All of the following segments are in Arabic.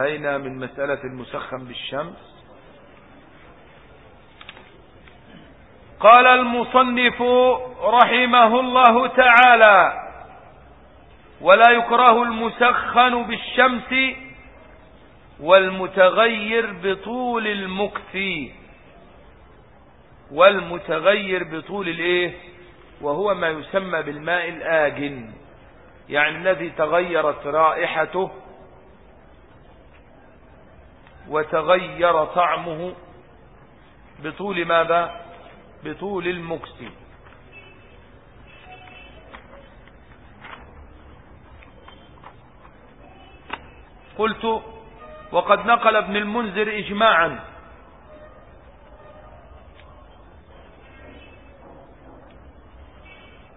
أين من مسألة المسخن بالشمس؟ قال المصنف رحمه الله تعالى ولا يكره المسخن بالشمس والمتغير بطول المكث. والمتغير بطول الإيه؟ وهو ما يسمى بالماء الآجن يعني الذي تغيرت رائحته وتغير طعمه بطول ماذا؟ بطول المكس. قلت وقد نقل ابن المنذر إجماعا.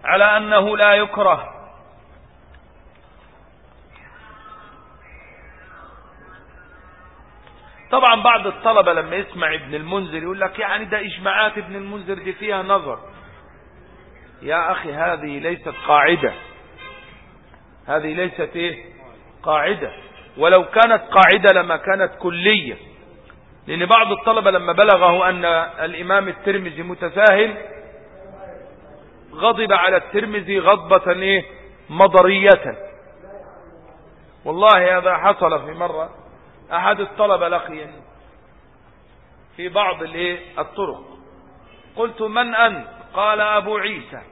على أنه لا يكره طبعا بعض الطلبة لما يسمع ابن المنذر يقول لك يعني ده إجماعات ابن المنذر دي فيها نظر. يا أخي هذه ليست قاعدة. هذه ليست إيه؟ قاعدة. ولو كانت قاعدة لما كانت كلية. لأن بعض الطلبة لما بلغه أن الإمام الترمذي متساهل غضب على الترمذي غضبة إيه؟ مضرية. والله هذا حصل في مرة. أحد الطلبة لقيا في بعض الطرق. قلت من أنت قال أبو عيسى.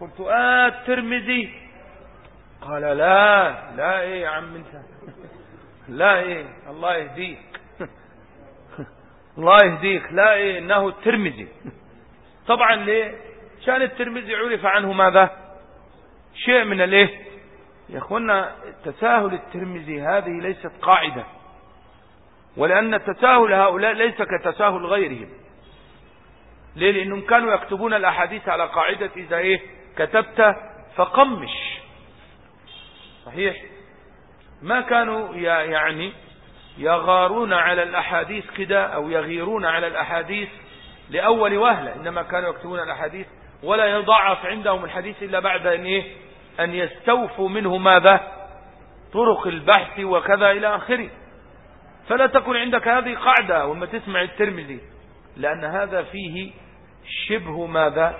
قلت آه الترمذي. قال لا لا إيه يا عم أنت؟ لا إيه الله يهديك. الله يهديك. لا إيه إنه الترمذي. طبعا ليه؟ شأن الترمذي عرف عنه ماذا؟ شيء من الإيه؟ يا أخوانا تساهل الترمذي هذه ليست قاعدة. ولأن تساهل هؤلاء ليس كتساهل غيرهم. ليه؟ لأنهم كانوا يكتبون الأحاديث على قاعدة إذا إيه؟ كتبت فقمش. صحيح؟ ما كانوا يعني يغارون على الأحاديث كده أو يغيرون على الأحاديث لأول وهلة. إنما كانوا يكتبون الأحاديث ولا يضعف عندهم الحديث إلا بعد أن إيه؟ أن يستوفوا منه ماذا؟ طرق البحث وكذا إلى آخره. فلا تكن عندك هذه قاعدة وما تسمع الترمذي لأن هذا فيه شبه ماذا؟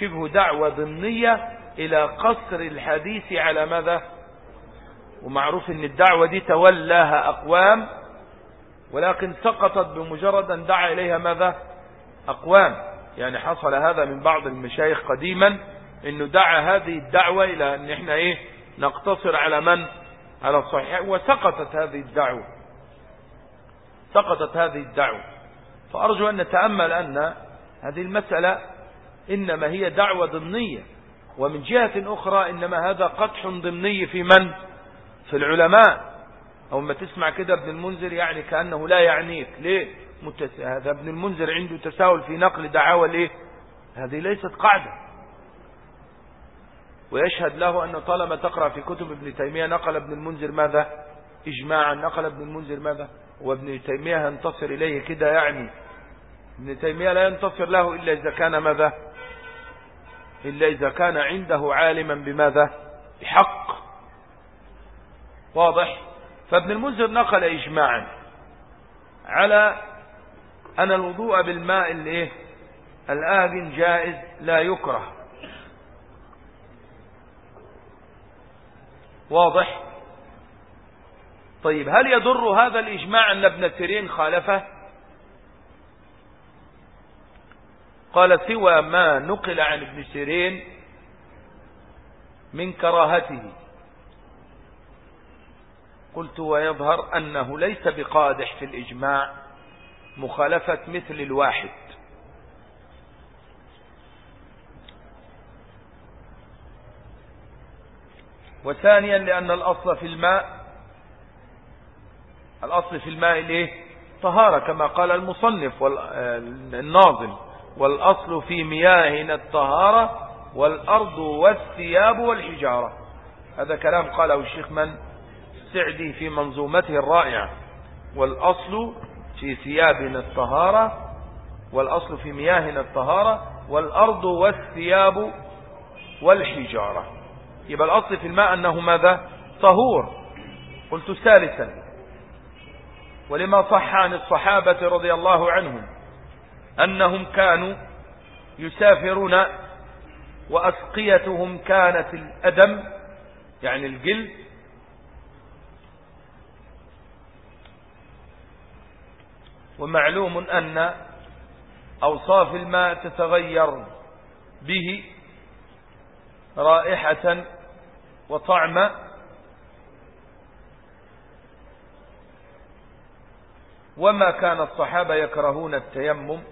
شبه دعوة ضمنية إلى قصر الحديث على ماذا؟ ومعروف أن الدعوة دي تولاها أقوام ولكن سقطت بمجرد أن دعا إليها ماذا؟ أقوام. يعني حصل هذا من بعض المشايخ قديما إنه دعا هذه الدعوة إلى أن إحنا إيه؟ نقتصر على من؟ على الصحيح وسقطت هذه الدعوة. سقطت هذه الدعوة. فأرجو أن نتأمل أن هذه المسألة إنما هي دعوة ضمنية. ومن جهة أخرى إنما هذا قدح ضمني في من؟ في العلماء. أو ما تسمع كده ابن المنذر يعني كأنه لا يعنيك. ليه؟ متس... هذا ابن المنذر عنده تساهل في نقل دعاوى ليه؟ هذه ليست قاعدة. ويشهد له أن طالما تقرأ في كتب ابن تيمية نقل ابن المنذر ماذا؟ إجماعا. نقل ابن المنذر ماذا؟ وابن تيمية ينتصر إليه كده يعني. ابن تيمية لا ينتصر له إلا إذا كان ماذا؟ إلا إذا كان عنده عالما بماذا؟ بحق. واضح؟ فابن المنذر نقل إجماعا على أن الوضوء بالماء الإيه؟ الآذن جائز لا يكره. واضح؟ طيب هل يضر هذا الإجماع أن ابن سيرين خالفه؟ قال سوى ما نقل عن ابن سيرين من كراهته. قلت ويظهر أنه ليس بقادح في الإجماع مخالفة مثل الواحد. وثانيا لأن الأصل في الماء الأصل في الماء الايه طهارة كما قال المصنف والناظم والأصل في مياهنا الطهارة والأرض والثياب والحجارة. هذا كلام قاله الشيخ من؟ سعدي في منظومته الرائعة. والأصل في ثيابنا الطهارة والأصل في مياهنا الطهارة والأرض والثياب والحجارة. يبقى الأصل في الماء أنه ماذا؟ طهور. قلت ثالثا. ولما صح عن الصحابة رضي الله عنهم أنهم كانوا يسافرون وأسقيتهم كانت الأدم يعني الجلد ومعلوم أن أوصاف الماء تتغير به رائحة وطعما وما كان الصحابة يكرهون التيمم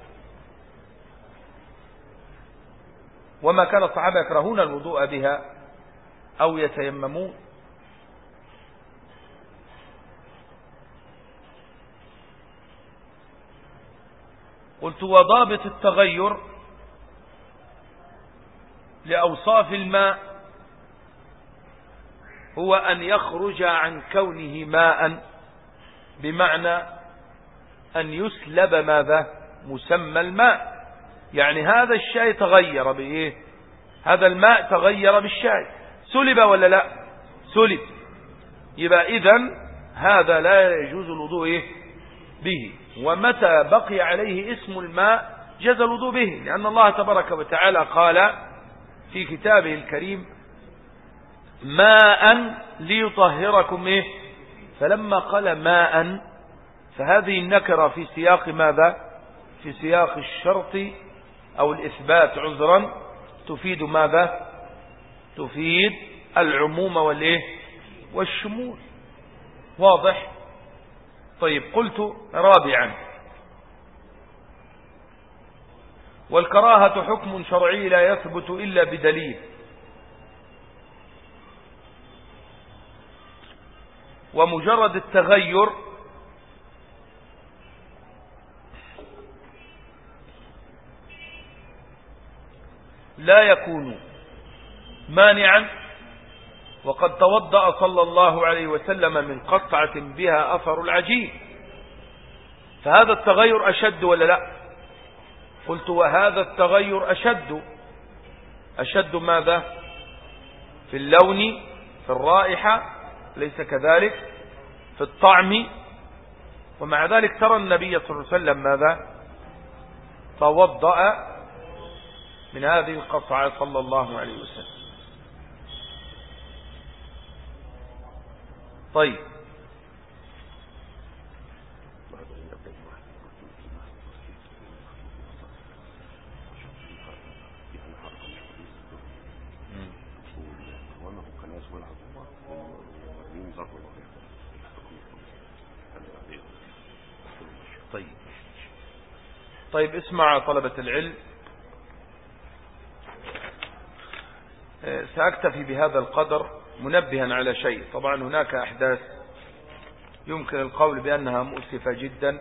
وما كان الصحابة يكرهون الوضوء بها أو يتيممون. قلت وضابط التغير لأوصاف الماء هو أن يخرج عن كونه ماء بمعنى أن يسلب ماذا؟ مسمى الماء. يعني هذا الشاي تغير بإيه؟ هذا الماء تغير بالشاي. سلب ولا لا؟ سلب. يبقى إذن هذا لا يجوز الوضوء إيه؟ به. ومتى بقي عليه اسم الماء؟ جاز الوضوء به لأن الله تبارك وتعالى قال في كتابه الكريم ماء ليطهركم إيه؟ فلما قال ماء فهذه النكرة في سياق ماذا؟ في سياق الشرط أو الإثبات عذرا تفيد ماذا؟ تفيد العموم والإيه؟ والشمول. واضح؟ طيب قلت رابعا. والكراهة حكم شرعي لا يثبت إلا بدليل. ومجرد التغير لا يكون مانعا وقد توضأ صلى الله عليه وسلم من قطعة بها أثر العجين. فهذا التغير أشد ولا لا؟ قلت وهذا التغير أشد. أشد ماذا؟ في اللون في الرائحة ليس كذلك؟ في الطعم. ومع ذلك ترى النبي صلى الله عليه وسلم ماذا؟ توضأ من هذه القطعة صلى الله عليه وسلم. طيب. طيب اسمع طلبة العلم. آه، سأكتفي بهذا القدر منبها على شيء. طبعا هناك أحداث يمكن القول بأنها مؤسفة جدا.